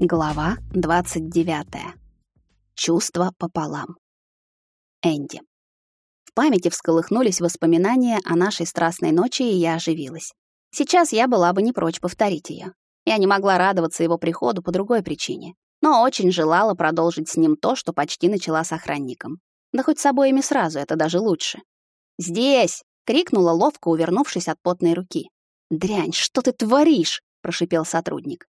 Глава 29. Чувство пополам. Энди. В памяти всколыхнулись воспоминания о нашей страстной ночи, и я оживилась. Сейчас я была бы не прочь повторить ее. Я не могла радоваться его приходу по другой причине, но очень желала продолжить с ним то, что почти начала с охранником. Да хоть с обоими сразу, это даже лучше. «Здесь!» — крикнула ловко, увернувшись от потной руки. «Дрянь, что ты творишь?» — прошипел сотрудник.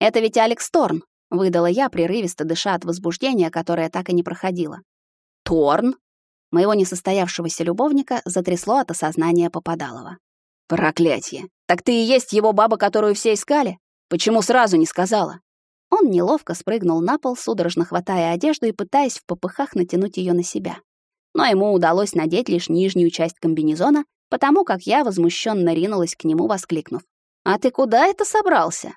«Это ведь Алекс Торн», — выдала я, прерывисто дыша от возбуждения, которое так и не проходило. «Торн?» Моего несостоявшегося любовника затрясло от осознания Попадалова. «Проклятье! Так ты и есть его баба, которую все искали? Почему сразу не сказала?» Он неловко спрыгнул на пол, судорожно хватая одежду и пытаясь в попыхах натянуть ее на себя. Но ему удалось надеть лишь нижнюю часть комбинезона, потому как я возмущенно ринулась к нему, воскликнув. «А ты куда это собрался?»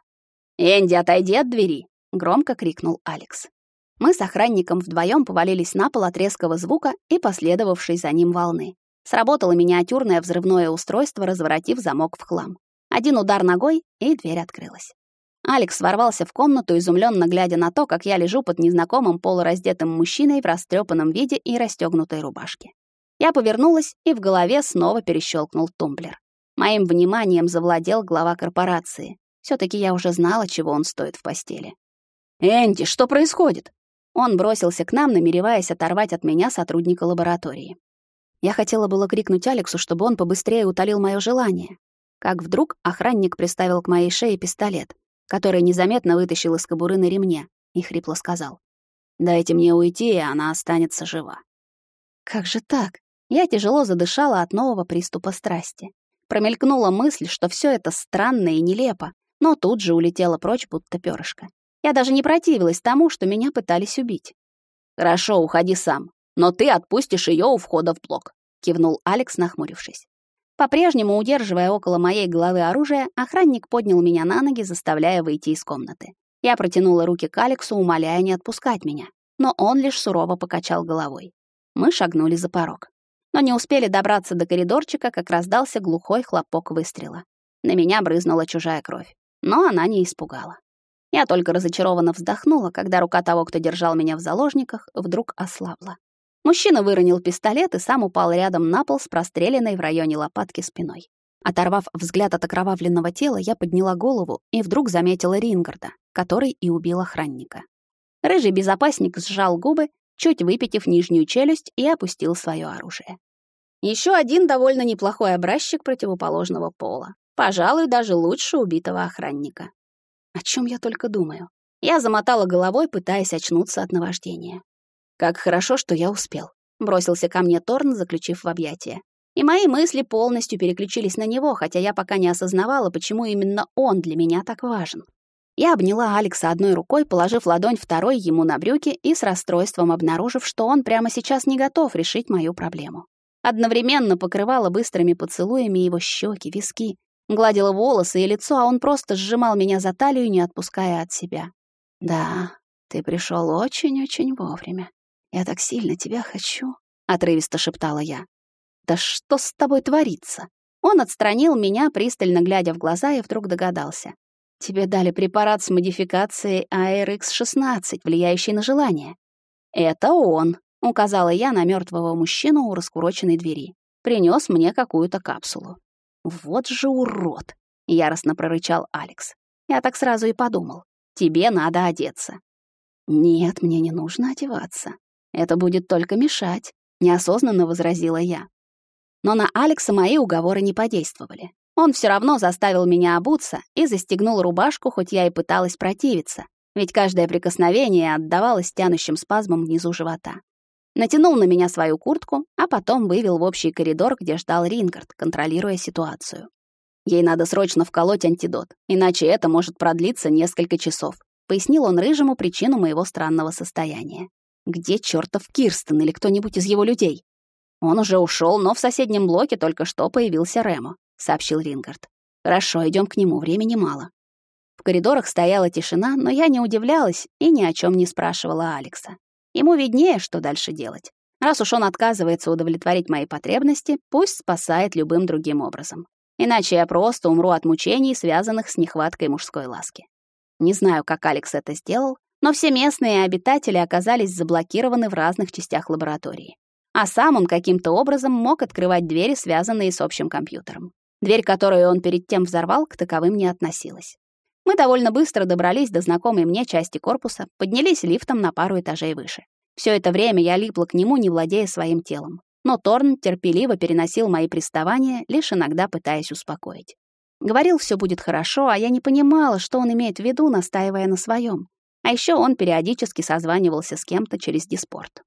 «Энди, отойди от двери!» — громко крикнул Алекс. Мы с охранником вдвоем повалились на пол от резкого звука и последовавшей за ним волны. Сработало миниатюрное взрывное устройство, разворотив замок в хлам. Один удар ногой, и дверь открылась. Алекс ворвался в комнату, изумленно глядя на то, как я лежу под незнакомым полураздетым мужчиной в растрепанном виде и расстегнутой рубашке. Я повернулась, и в голове снова перещелкнул тумблер. Моим вниманием завладел глава корпорации все таки я уже знала, чего он стоит в постели. «Энди, что происходит?» Он бросился к нам, намереваясь оторвать от меня сотрудника лаборатории. Я хотела было крикнуть Алексу, чтобы он побыстрее утолил мое желание. Как вдруг охранник приставил к моей шее пистолет, который незаметно вытащил из кобуры на ремне, и хрипло сказал. «Дайте мне уйти, и она останется жива». Как же так? Я тяжело задышала от нового приступа страсти. Промелькнула мысль, что все это странно и нелепо, но тут же улетела прочь, будто перышко. Я даже не противилась тому, что меня пытались убить. «Хорошо, уходи сам, но ты отпустишь ее у входа в блок», — кивнул Алекс, нахмурившись. По-прежнему, удерживая около моей головы оружие, охранник поднял меня на ноги, заставляя выйти из комнаты. Я протянула руки к Алексу, умоляя не отпускать меня, но он лишь сурово покачал головой. Мы шагнули за порог. Но не успели добраться до коридорчика, как раздался глухой хлопок выстрела. На меня брызнула чужая кровь но она не испугала. Я только разочарованно вздохнула, когда рука того, кто держал меня в заложниках, вдруг ослабла. Мужчина выронил пистолет и сам упал рядом на пол с простреленной в районе лопатки спиной. Оторвав взгляд от окровавленного тела, я подняла голову и вдруг заметила Рингарда, который и убил охранника. Рыжий безопасник сжал губы, чуть выпитив нижнюю челюсть и опустил свое оружие. Еще один довольно неплохой образчик противоположного пола. Пожалуй, даже лучше убитого охранника. О чем я только думаю. Я замотала головой, пытаясь очнуться от наваждения. Как хорошо, что я успел. Бросился ко мне Торн, заключив в объятия. И мои мысли полностью переключились на него, хотя я пока не осознавала, почему именно он для меня так важен. Я обняла Алекса одной рукой, положив ладонь второй ему на брюки и с расстройством обнаружив, что он прямо сейчас не готов решить мою проблему. Одновременно покрывала быстрыми поцелуями его щеки, виски, Гладила волосы и лицо, а он просто сжимал меня за талию, не отпуская от себя. «Да, ты пришел очень-очень вовремя. Я так сильно тебя хочу», — отрывисто шептала я. «Да что с тобой творится?» Он отстранил меня, пристально глядя в глаза, и вдруг догадался. «Тебе дали препарат с модификацией ARX-16, влияющий на желание». «Это он», — указала я на мертвого мужчину у раскуроченной двери. Принес мне какую-то капсулу. «Вот же урод!» — яростно прорычал Алекс. Я так сразу и подумал. «Тебе надо одеться». «Нет, мне не нужно одеваться. Это будет только мешать», — неосознанно возразила я. Но на Алекса мои уговоры не подействовали. Он все равно заставил меня обуться и застегнул рубашку, хоть я и пыталась противиться, ведь каждое прикосновение отдавалось тянущим спазмом внизу живота натянул на меня свою куртку, а потом вывел в общий коридор, где ждал Рингард, контролируя ситуацию. Ей надо срочно вколоть антидот, иначе это может продлиться несколько часов. Пояснил он рыжему причину моего странного состояния. Где чертов Кирстен или кто-нибудь из его людей? Он уже ушел, но в соседнем блоке только что появился Ремо, сообщил Рингард. Хорошо, идем к нему, времени мало. В коридорах стояла тишина, но я не удивлялась и ни о чем не спрашивала Алекса. Ему виднее, что дальше делать. Раз уж он отказывается удовлетворить мои потребности, пусть спасает любым другим образом. Иначе я просто умру от мучений, связанных с нехваткой мужской ласки. Не знаю, как Алекс это сделал, но все местные обитатели оказались заблокированы в разных частях лаборатории. А сам он каким-то образом мог открывать двери, связанные с общим компьютером. Дверь, которую он перед тем взорвал, к таковым не относилась. Мы довольно быстро добрались до знакомой мне части корпуса, поднялись лифтом на пару этажей выше. Все это время я липла к нему, не владея своим телом. Но Торн терпеливо переносил мои приставания, лишь иногда пытаясь успокоить. Говорил, все будет хорошо, а я не понимала, что он имеет в виду, настаивая на своем. А еще он периодически созванивался с кем-то через Диспорт.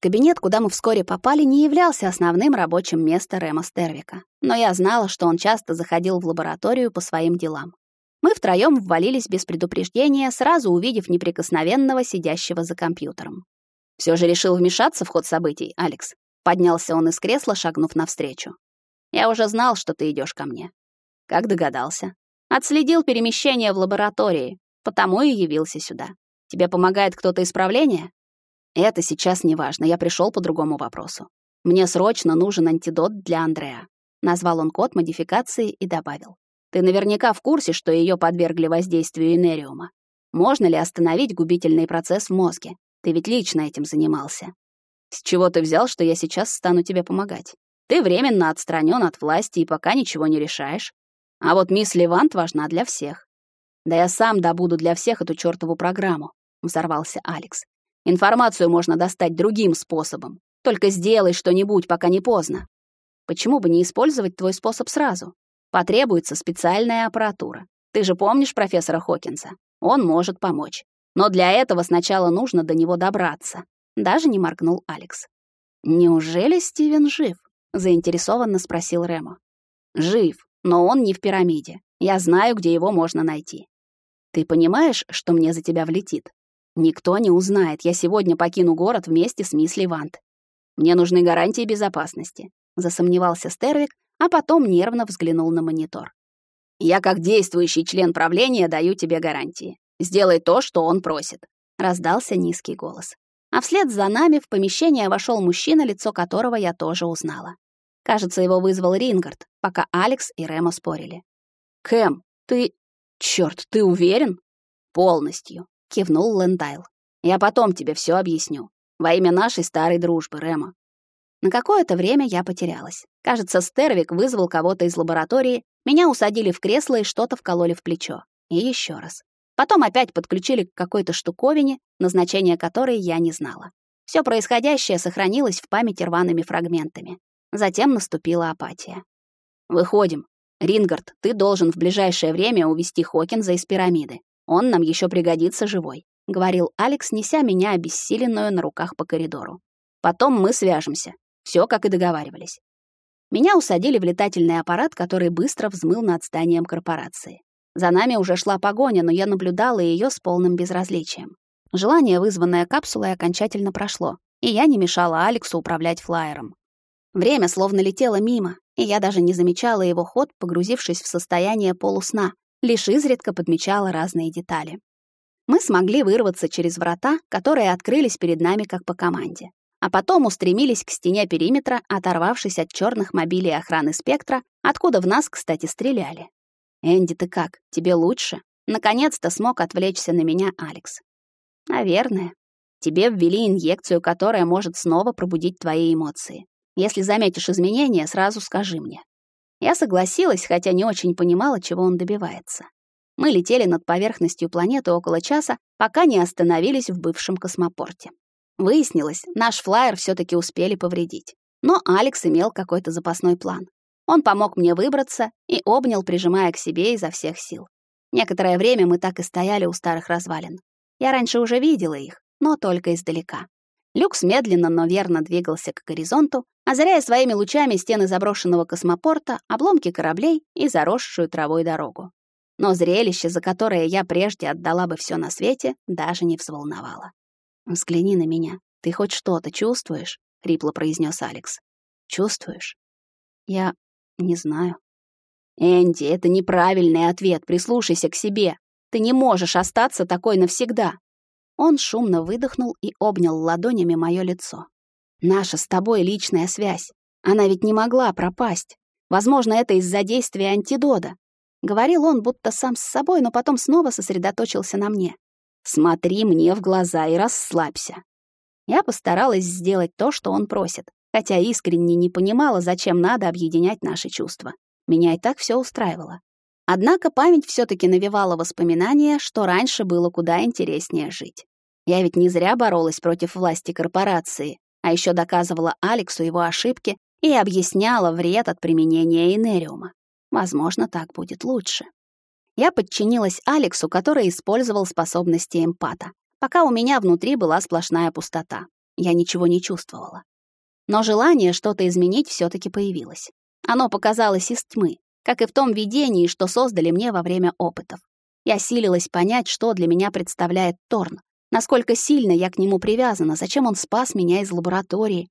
Кабинет, куда мы вскоре попали, не являлся основным рабочим местом Рема Стервика. Но я знала, что он часто заходил в лабораторию по своим делам. Мы втроем ввалились без предупреждения, сразу увидев неприкосновенного, сидящего за компьютером. Все же решил вмешаться в ход событий, Алекс. Поднялся он из кресла, шагнув навстречу. Я уже знал, что ты идешь ко мне. Как догадался? Отследил перемещение в лаборатории, потому и явился сюда. Тебе помогает кто-то из правления? Это сейчас не важно, я пришел по другому вопросу. Мне срочно нужен антидот для Андреа. Назвал он код модификации и добавил. Ты наверняка в курсе, что ее подвергли воздействию инериума. Можно ли остановить губительный процесс в мозге? Ты ведь лично этим занимался. С чего ты взял, что я сейчас стану тебе помогать? Ты временно отстранен от власти и пока ничего не решаешь. А вот мисс Левант важна для всех. Да я сам добуду для всех эту чёртову программу, взорвался Алекс. Информацию можно достать другим способом. Только сделай что-нибудь, пока не поздно. Почему бы не использовать твой способ сразу? Потребуется специальная аппаратура. Ты же помнишь профессора Хокинса? Он может помочь. Но для этого сначала нужно до него добраться. Даже не моргнул Алекс. Неужели Стивен жив? заинтересованно спросил Ремо. Жив, но он не в пирамиде. Я знаю, где его можно найти. Ты понимаешь, что мне за тебя влетит? Никто не узнает. Я сегодня покину город вместе с мисс Левант. Мне нужны гарантии безопасности, засомневался Стервик, а потом нервно взглянул на монитор. «Я, как действующий член правления, даю тебе гарантии. Сделай то, что он просит», — раздался низкий голос. А вслед за нами в помещение вошел мужчина, лицо которого я тоже узнала. Кажется, его вызвал Рингард, пока Алекс и Ремо спорили. «Кэм, ты... Чёрт, ты уверен?» «Полностью», — кивнул Лэндайл. «Я потом тебе все объясню. Во имя нашей старой дружбы, Ремо. На какое-то время я потерялась. Кажется, Стервик вызвал кого-то из лаборатории, меня усадили в кресло и что-то вкололи в плечо. И еще раз. Потом опять подключили к какой-то штуковине, назначение которой я не знала. Все происходящее сохранилось в памяти рваными фрагментами. Затем наступила апатия. «Выходим. Рингард, ты должен в ближайшее время увести Хокинза из пирамиды. Он нам еще пригодится живой», — говорил Алекс, неся меня обессиленную на руках по коридору. «Потом мы свяжемся. Все, как и договаривались. Меня усадили в летательный аппарат, который быстро взмыл над зданием корпорации. За нами уже шла погоня, но я наблюдала ее с полным безразличием. Желание, вызванное капсулой, окончательно прошло, и я не мешала Алексу управлять флайером. Время словно летело мимо, и я даже не замечала его ход, погрузившись в состояние полусна, лишь изредка подмечала разные детали. Мы смогли вырваться через врата, которые открылись перед нами как по команде а потом устремились к стене периметра, оторвавшись от черных мобилей охраны спектра, откуда в нас, кстати, стреляли. «Энди, ты как? Тебе лучше?» Наконец-то смог отвлечься на меня Алекс. «Наверное. Тебе ввели инъекцию, которая может снова пробудить твои эмоции. Если заметишь изменения, сразу скажи мне». Я согласилась, хотя не очень понимала, чего он добивается. Мы летели над поверхностью планеты около часа, пока не остановились в бывшем космопорте. Выяснилось, наш флайер все таки успели повредить. Но Алекс имел какой-то запасной план. Он помог мне выбраться и обнял, прижимая к себе изо всех сил. Некоторое время мы так и стояли у старых развалин. Я раньше уже видела их, но только издалека. Люкс медленно, но верно двигался к горизонту, озаряя своими лучами стены заброшенного космопорта, обломки кораблей и заросшую травой дорогу. Но зрелище, за которое я прежде отдала бы все на свете, даже не взволновало. «Взгляни на меня. Ты хоть что-то чувствуешь?» — хрипло произнес Алекс. «Чувствуешь?» «Я не знаю». «Энди, это неправильный ответ. Прислушайся к себе. Ты не можешь остаться такой навсегда». Он шумно выдохнул и обнял ладонями мое лицо. «Наша с тобой личная связь. Она ведь не могла пропасть. Возможно, это из-за действия антидода. Говорил он будто сам с собой, но потом снова сосредоточился на мне. «Смотри мне в глаза и расслабься». Я постаралась сделать то, что он просит, хотя искренне не понимала, зачем надо объединять наши чувства. Меня и так все устраивало. Однако память все таки навевала воспоминания, что раньше было куда интереснее жить. Я ведь не зря боролась против власти корпорации, а еще доказывала Алексу его ошибки и объясняла вред от применения энериума. Возможно, так будет лучше. Я подчинилась Алексу, который использовал способности эмпата, пока у меня внутри была сплошная пустота. Я ничего не чувствовала. Но желание что-то изменить все таки появилось. Оно показалось из тьмы, как и в том видении, что создали мне во время опытов. Я силилась понять, что для меня представляет Торн, насколько сильно я к нему привязана, зачем он спас меня из лаборатории.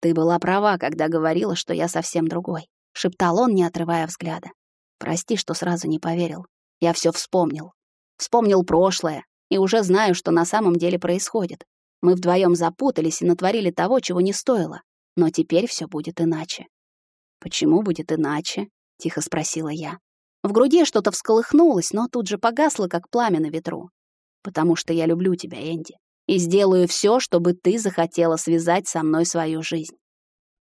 «Ты была права, когда говорила, что я совсем другой», — шептал он, не отрывая взгляда. «Прости, что сразу не поверил. Я все вспомнил. Вспомнил прошлое, и уже знаю, что на самом деле происходит. Мы вдвоем запутались и натворили того, чего не стоило. Но теперь все будет иначе. Почему будет иначе? тихо спросила я. В груди что-то всколыхнулось, но тут же погасло, как пламя на ветру. Потому что я люблю тебя, Энди, и сделаю все, чтобы ты захотела связать со мной свою жизнь.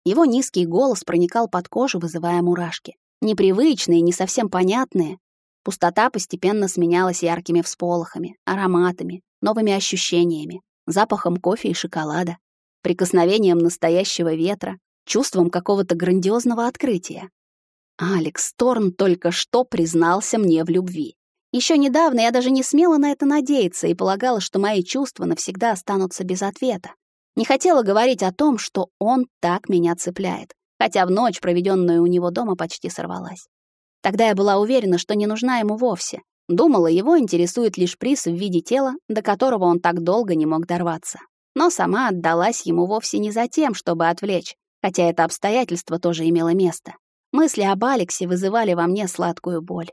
Его низкий голос проникал под кожу, вызывая мурашки. Непривычные, не совсем понятные. Пустота постепенно сменялась яркими всполохами, ароматами, новыми ощущениями, запахом кофе и шоколада, прикосновением настоящего ветра, чувством какого-то грандиозного открытия. Алекс Торн только что признался мне в любви. Еще недавно я даже не смела на это надеяться и полагала, что мои чувства навсегда останутся без ответа. Не хотела говорить о том, что он так меня цепляет, хотя в ночь, проведенную у него дома, почти сорвалась. Тогда я была уверена, что не нужна ему вовсе. Думала, его интересует лишь приз в виде тела, до которого он так долго не мог дорваться. Но сама отдалась ему вовсе не за тем, чтобы отвлечь, хотя это обстоятельство тоже имело место. Мысли об Алексе вызывали во мне сладкую боль.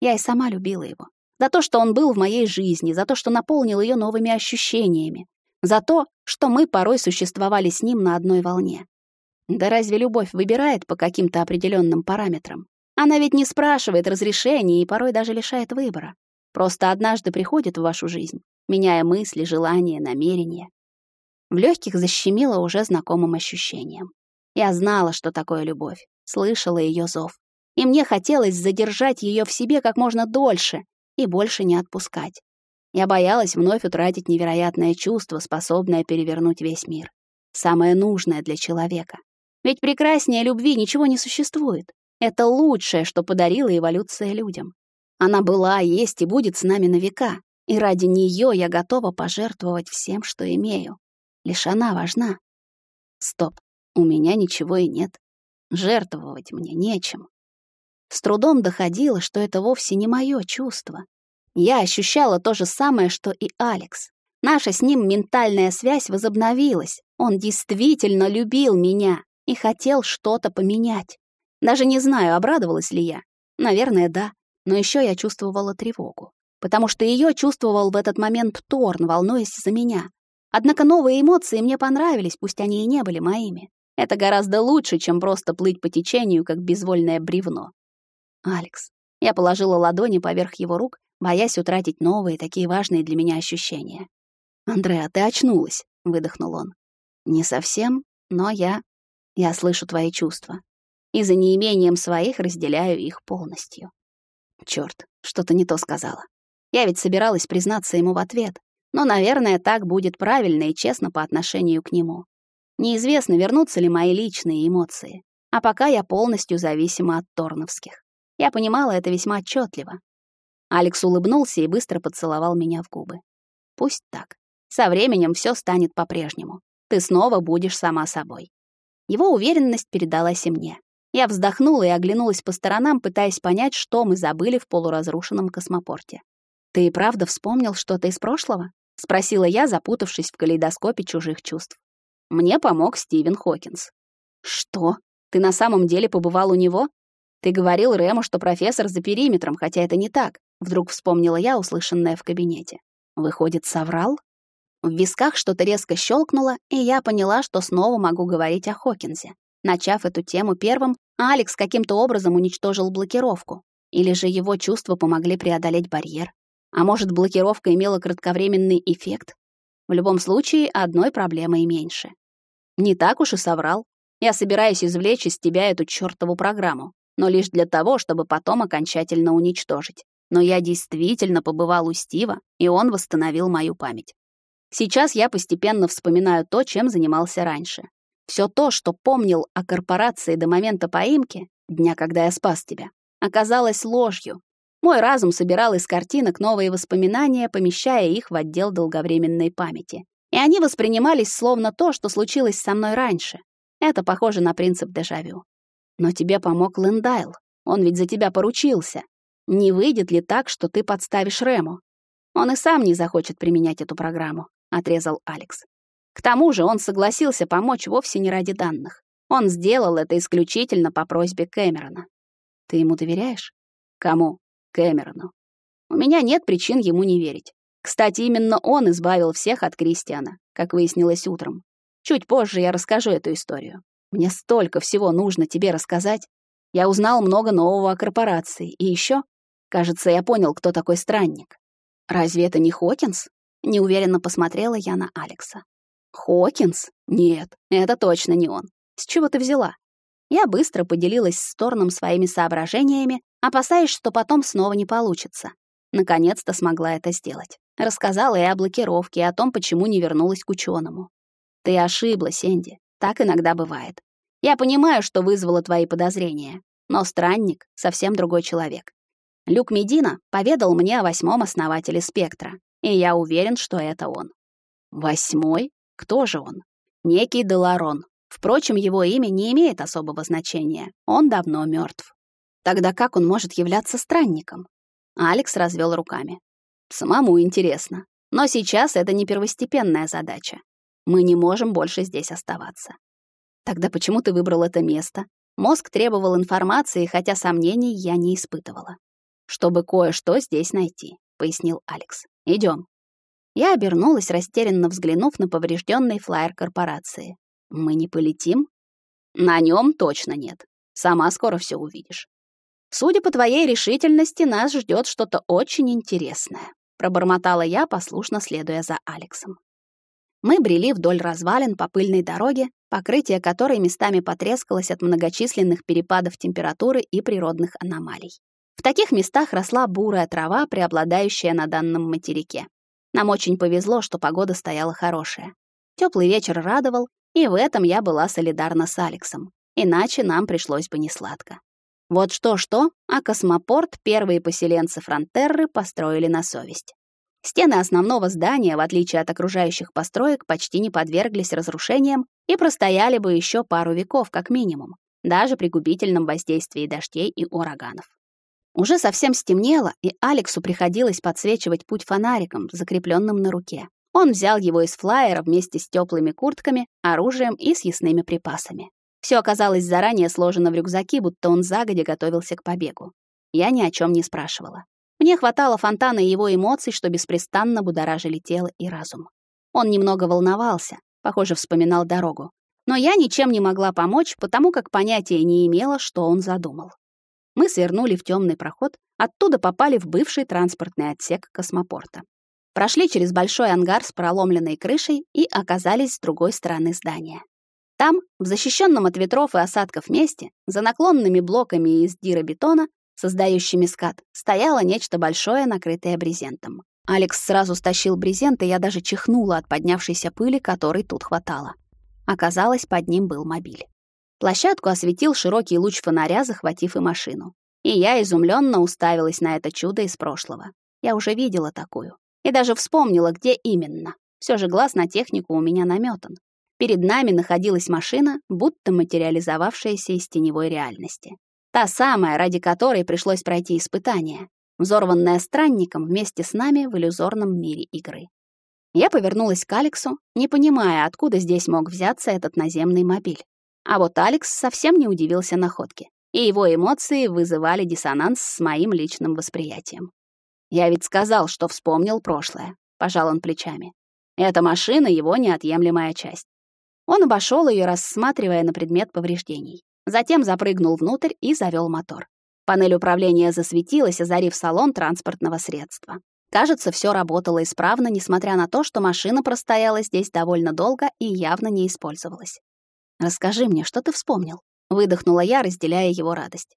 Я и сама любила его. За то, что он был в моей жизни, за то, что наполнил ее новыми ощущениями, за то, что мы порой существовали с ним на одной волне. Да разве любовь выбирает по каким-то определенным параметрам? Она ведь не спрашивает разрешения и порой даже лишает выбора. Просто однажды приходит в вашу жизнь, меняя мысли, желания, намерения. В легких защемило уже знакомым ощущением. Я знала, что такое любовь, слышала ее зов. И мне хотелось задержать ее в себе как можно дольше и больше не отпускать. Я боялась вновь утратить невероятное чувство, способное перевернуть весь мир. Самое нужное для человека. Ведь прекраснее любви ничего не существует. Это лучшее, что подарила эволюция людям. Она была, есть и будет с нами на века. И ради нее я готова пожертвовать всем, что имею. Лишь она важна. Стоп, у меня ничего и нет. Жертвовать мне нечем. С трудом доходило, что это вовсе не мое чувство. Я ощущала то же самое, что и Алекс. Наша с ним ментальная связь возобновилась. Он действительно любил меня и хотел что-то поменять. Даже не знаю, обрадовалась ли я. Наверное, да. Но еще я чувствовала тревогу. Потому что ее чувствовал в этот момент Торн, волнуясь за меня. Однако новые эмоции мне понравились, пусть они и не были моими. Это гораздо лучше, чем просто плыть по течению, как безвольное бревно. Алекс. Я положила ладони поверх его рук, боясь утратить новые, такие важные для меня ощущения. «Андреа, ты очнулась», — выдохнул он. «Не совсем, но я... Я слышу твои чувства. И за неимением своих разделяю их полностью». Чёрт, что-то не то сказала. Я ведь собиралась признаться ему в ответ, но, наверное, так будет правильно и честно по отношению к нему. Неизвестно, вернутся ли мои личные эмоции. А пока я полностью зависима от Торновских. Я понимала это весьма отчетливо. Алекс улыбнулся и быстро поцеловал меня в губы. Пусть так. Со временем все станет по-прежнему. Ты снова будешь сама собой. Его уверенность передалась и мне. Я вздохнула и оглянулась по сторонам, пытаясь понять, что мы забыли в полуразрушенном космопорте. «Ты и правда вспомнил что-то из прошлого?» — спросила я, запутавшись в калейдоскопе чужих чувств. Мне помог Стивен Хокинс. Что? Ты на самом деле побывал у него? Ты говорил Рэму, что профессор за периметром, хотя это не так. Вдруг вспомнила я услышанное в кабинете. Выходит, соврал? В висках что-то резко щелкнуло, и я поняла, что снова могу говорить о Хокинсе. Начав эту тему первым, Алекс каким-то образом уничтожил блокировку. Или же его чувства помогли преодолеть барьер? А может, блокировка имела кратковременный эффект? В любом случае, одной проблемой меньше. Не так уж и соврал. Я собираюсь извлечь из тебя эту чёртову программу, но лишь для того, чтобы потом окончательно уничтожить. Но я действительно побывал у Стива, и он восстановил мою память. Сейчас я постепенно вспоминаю то, чем занимался раньше. Все то, что помнил о корпорации до момента поимки, дня, когда я спас тебя, оказалось ложью. Мой разум собирал из картинок новые воспоминания, помещая их в отдел долговременной памяти. И они воспринимались словно то, что случилось со мной раньше. Это похоже на принцип дежавю. Но тебе помог Лендайл. Он ведь за тебя поручился. Не выйдет ли так, что ты подставишь Рему? Он и сам не захочет применять эту программу, отрезал Алекс. К тому же он согласился помочь вовсе не ради данных. Он сделал это исключительно по просьбе Кэмерона. Ты ему доверяешь? Кому? Кэмерону. У меня нет причин ему не верить. Кстати, именно он избавил всех от Кристиана, как выяснилось утром. Чуть позже я расскажу эту историю. Мне столько всего нужно тебе рассказать. Я узнал много нового о корпорации. И еще, кажется, я понял, кто такой странник. Разве это не Хокинс? Неуверенно посмотрела я на Алекса. Хокинс? Нет, это точно не он. С чего ты взяла? Я быстро поделилась с Торном своими соображениями, опасаясь, что потом снова не получится. Наконец-то смогла это сделать. Рассказала и о блокировке, и о том, почему не вернулась к учёному. Ты ошиблась, Энди. Так иногда бывает. Я понимаю, что вызвало твои подозрения, но странник — совсем другой человек. Люк Медина поведал мне о восьмом основателе «Спектра», и я уверен, что это он. Восьмой? Кто же он? Некий Деларон. Впрочем, его имя не имеет особого значения. Он давно мертв. Тогда как он может являться странником? Алекс развел руками. Самому интересно. Но сейчас это не первостепенная задача. Мы не можем больше здесь оставаться. Тогда почему ты выбрал это место? Мозг требовал информации, хотя сомнений я не испытывала. Чтобы кое-что здесь найти, пояснил Алекс. Идем. Я обернулась, растерянно взглянув на поврежденный флаер корпорации. Мы не полетим? На нем точно нет. Сама скоро все увидишь. Судя по твоей решительности, нас ждет что-то очень интересное, пробормотала я, послушно следуя за Алексом. Мы брели вдоль развалин по пыльной дороге, покрытие которой местами потрескалось от многочисленных перепадов температуры и природных аномалий. В таких местах росла бурая трава, преобладающая на данном материке. Нам очень повезло, что погода стояла хорошая. Теплый вечер радовал, и в этом я была солидарна с Алексом. Иначе нам пришлось бы несладко. Вот что-что, а космопорт первые поселенцы Фронтерры построили на совесть. Стены основного здания, в отличие от окружающих построек, почти не подверглись разрушениям и простояли бы еще пару веков как минимум, даже при губительном воздействии дождей и ураганов. Уже совсем стемнело, и Алексу приходилось подсвечивать путь фонариком, закрепленным на руке. Он взял его из флайера вместе с теплыми куртками, оружием и съестными припасами. Все оказалось заранее сложено в рюкзаки, будто он загодя готовился к побегу. Я ни о чем не спрашивала. Мне хватало фонтана и его эмоций, что беспрестанно будоражили тело и разум. Он немного волновался, похоже, вспоминал дорогу. Но я ничем не могла помочь, потому как понятия не имела, что он задумал. Мы свернули в темный проход, оттуда попали в бывший транспортный отсек космопорта. Прошли через большой ангар с проломленной крышей и оказались с другой стороны здания. Там, в защищенном от ветров и осадков месте, за наклонными блоками из диробетона, создающими скат, стояло нечто большое, накрытое брезентом. Алекс сразу стащил брезент, и я даже чихнула от поднявшейся пыли, которой тут хватало. Оказалось, под ним был мобиль. Площадку осветил широкий луч фонаря, захватив и машину. И я изумленно уставилась на это чудо из прошлого. Я уже видела такую. И даже вспомнила, где именно. Все же глаз на технику у меня наметан. Перед нами находилась машина, будто материализовавшаяся из теневой реальности. Та самая, ради которой пришлось пройти испытание, взорванная странником вместе с нами в иллюзорном мире игры. Я повернулась к Алексу, не понимая, откуда здесь мог взяться этот наземный мобиль. А вот Алекс совсем не удивился находке, и его эмоции вызывали диссонанс с моим личным восприятием. Я ведь сказал, что вспомнил прошлое, пожал он плечами. Эта машина его неотъемлемая часть. Он обошел ее, рассматривая на предмет повреждений. Затем запрыгнул внутрь и завел мотор. Панель управления засветилась, озарив салон транспортного средства. Кажется, все работало исправно, несмотря на то, что машина простояла здесь довольно долго и явно не использовалась. «Расскажи мне, что ты вспомнил?» — выдохнула я, разделяя его радость.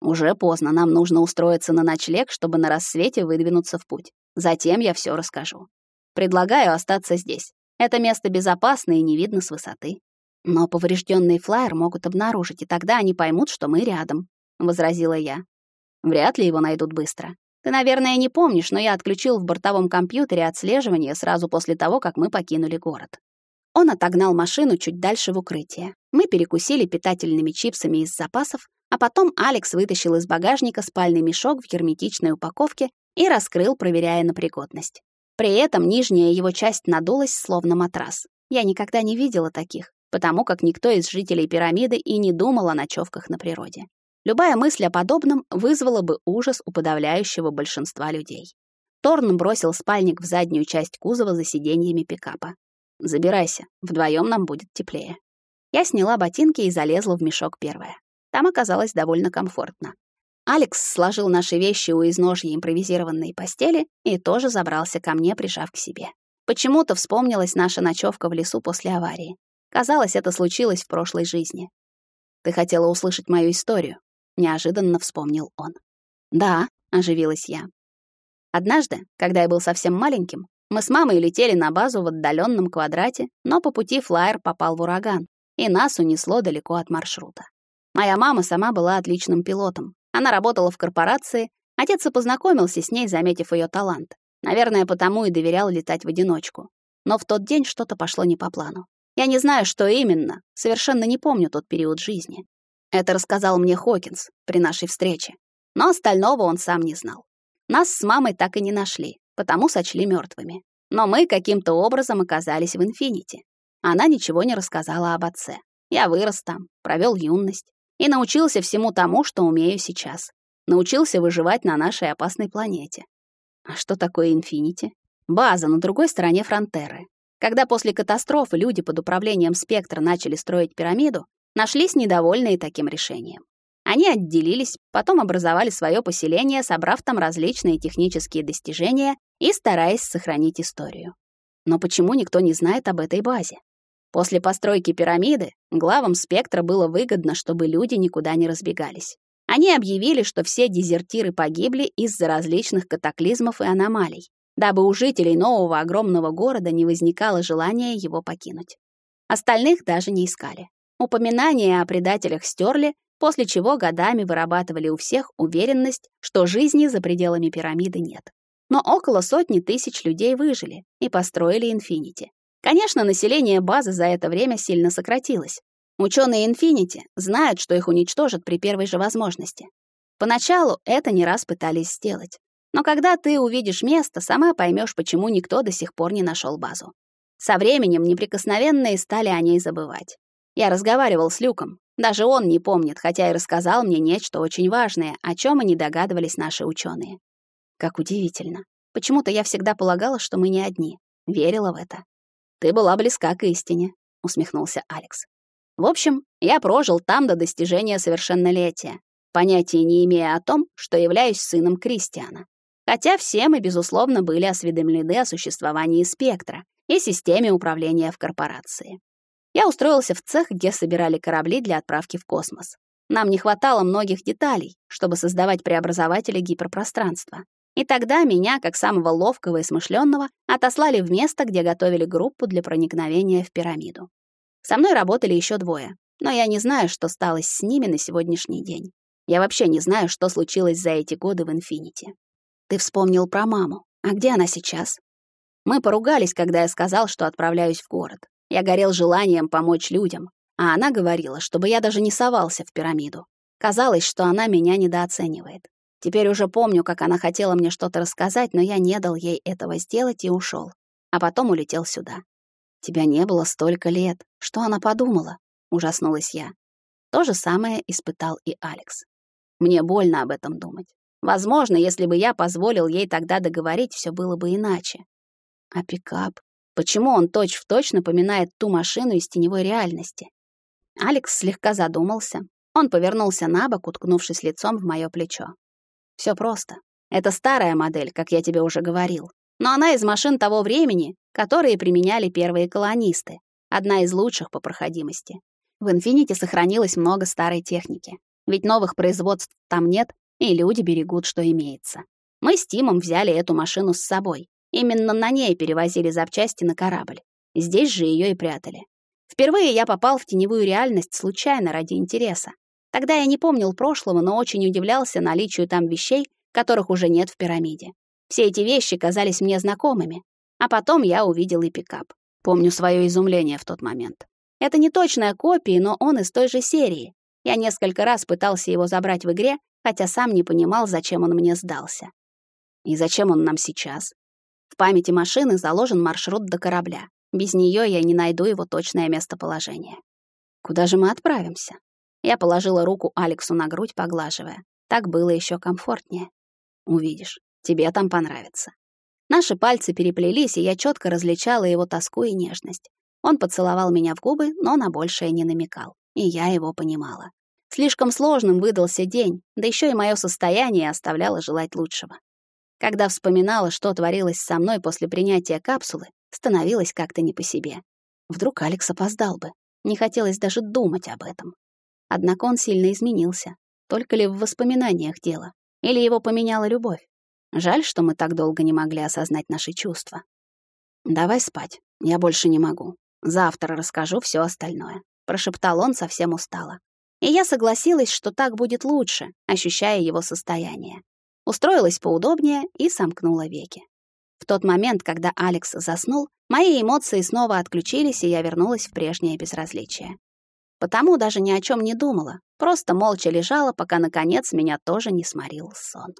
«Уже поздно, нам нужно устроиться на ночлег, чтобы на рассвете выдвинуться в путь. Затем я все расскажу. Предлагаю остаться здесь. Это место безопасно и не видно с высоты. Но поврежденный флайер могут обнаружить, и тогда они поймут, что мы рядом», — возразила я. «Вряд ли его найдут быстро. Ты, наверное, не помнишь, но я отключил в бортовом компьютере отслеживание сразу после того, как мы покинули город. Он отогнал машину чуть дальше в укрытие. Мы перекусили питательными чипсами из запасов, а потом Алекс вытащил из багажника спальный мешок в герметичной упаковке и раскрыл, проверяя на пригодность. При этом нижняя его часть надулась, словно матрас. Я никогда не видела таких, потому как никто из жителей пирамиды и не думал о ночевках на природе. Любая мысль о подобном вызвала бы ужас у подавляющего большинства людей. Торн бросил спальник в заднюю часть кузова за сиденьями пикапа. «Забирайся, вдвоем нам будет теплее». Я сняла ботинки и залезла в мешок первая. Там оказалось довольно комфортно. Алекс сложил наши вещи у изножья импровизированной постели и тоже забрался ко мне, прижав к себе. Почему-то вспомнилась наша ночевка в лесу после аварии. Казалось, это случилось в прошлой жизни. Ты хотела услышать мою историю неожиданно вспомнил он. Да, оживилась я. Однажды, когда я был совсем маленьким, мы с мамой летели на базу в отдаленном квадрате, но по пути флайер попал в ураган, и нас унесло далеко от маршрута. Моя мама сама была отличным пилотом. Она работала в корпорации, отец и познакомился с ней, заметив ее талант. Наверное, потому и доверял летать в одиночку. Но в тот день что-то пошло не по плану. Я не знаю, что именно, совершенно не помню тот период жизни. Это рассказал мне Хокинс при нашей встрече. Но остального он сам не знал. Нас с мамой так и не нашли, потому сочли мертвыми. Но мы каким-то образом оказались в Инфинити. Она ничего не рассказала об отце. Я вырос там, провел юность и научился всему тому, что умею сейчас. Научился выживать на нашей опасной планете. А что такое Инфинити? База на другой стороне фронтеры. Когда после катастрофы люди под управлением Спектра начали строить пирамиду, Нашлись недовольные таким решением. Они отделились, потом образовали свое поселение, собрав там различные технические достижения и стараясь сохранить историю. Но почему никто не знает об этой базе? После постройки пирамиды главам спектра было выгодно, чтобы люди никуда не разбегались. Они объявили, что все дезертиры погибли из-за различных катаклизмов и аномалий, дабы у жителей нового огромного города не возникало желания его покинуть. Остальных даже не искали. Упоминания о предателях стерли, после чего годами вырабатывали у всех уверенность, что жизни за пределами пирамиды нет. Но около сотни тысяч людей выжили и построили Инфинити. Конечно, население базы за это время сильно сократилось. Ученые Инфинити знают, что их уничтожат при первой же возможности. Поначалу это не раз пытались сделать. Но когда ты увидишь место, сама поймешь, почему никто до сих пор не нашел базу. Со временем неприкосновенные стали о ней забывать. Я разговаривал с Люком. Даже он не помнит, хотя и рассказал мне нечто очень важное, о чем и не догадывались наши ученые. Как удивительно. Почему-то я всегда полагала, что мы не одни. Верила в это. Ты была близка к истине, усмехнулся Алекс. В общем, я прожил там до достижения совершеннолетия, понятия не имея о том, что являюсь сыном Кристиана. Хотя все мы, безусловно, были осведомлены о существовании спектра и системе управления в корпорации. Я устроился в цех, где собирали корабли для отправки в космос. Нам не хватало многих деталей, чтобы создавать преобразователи гиперпространства. И тогда меня, как самого ловкого и смышленного, отослали в место, где готовили группу для проникновения в пирамиду. Со мной работали еще двое, но я не знаю, что стало с ними на сегодняшний день. Я вообще не знаю, что случилось за эти годы в Инфинити. Ты вспомнил про маму. А где она сейчас? Мы поругались, когда я сказал, что отправляюсь в город. Я горел желанием помочь людям, а она говорила, чтобы я даже не совался в пирамиду. Казалось, что она меня недооценивает. Теперь уже помню, как она хотела мне что-то рассказать, но я не дал ей этого сделать и ушел. А потом улетел сюда. Тебя не было столько лет. Что она подумала? Ужаснулась я. То же самое испытал и Алекс. Мне больно об этом думать. Возможно, если бы я позволил ей тогда договорить, все было бы иначе. А пикап? Почему он точь-в-точь точь напоминает ту машину из теневой реальности? Алекс слегка задумался, Он повернулся на бок, уткнувшись лицом в моё плечо. Все просто. Это старая модель, как я тебе уже говорил. Но она из машин того времени, которые применяли первые колонисты. Одна из лучших по проходимости. В Infinity сохранилось много старой техники. Ведь новых производств там нет, и люди берегут, что имеется. Мы с Тимом взяли эту машину с собой. Именно на ней перевозили запчасти на корабль. Здесь же ее и прятали. Впервые я попал в теневую реальность случайно ради интереса. Тогда я не помнил прошлого, но очень удивлялся наличию там вещей, которых уже нет в пирамиде. Все эти вещи казались мне знакомыми. А потом я увидел и пикап. Помню свое изумление в тот момент. Это не точная копия, но он из той же серии. Я несколько раз пытался его забрать в игре, хотя сам не понимал, зачем он мне сдался. И зачем он нам сейчас? В памяти машины заложен маршрут до корабля. Без нее я не найду его точное местоположение. Куда же мы отправимся? Я положила руку Алексу на грудь, поглаживая. Так было еще комфортнее. Увидишь, тебе там понравится. Наши пальцы переплелись, и я четко различала его тоску и нежность. Он поцеловал меня в губы, но на большее не намекал, и я его понимала. Слишком сложным выдался день, да еще и мое состояние оставляло желать лучшего. Когда вспоминала, что творилось со мной после принятия капсулы, становилось как-то не по себе. Вдруг Алекс опоздал бы. Не хотелось даже думать об этом. Однако он сильно изменился. Только ли в воспоминаниях дело? Или его поменяла любовь? Жаль, что мы так долго не могли осознать наши чувства. «Давай спать. Я больше не могу. Завтра расскажу все остальное», — прошептал он совсем устало. И я согласилась, что так будет лучше, ощущая его состояние. Устроилась поудобнее и сомкнула веки. В тот момент, когда Алекс заснул, мои эмоции снова отключились, и я вернулась в прежнее безразличие. Потому даже ни о чем не думала, просто молча лежала, пока, наконец, меня тоже не сморил сон.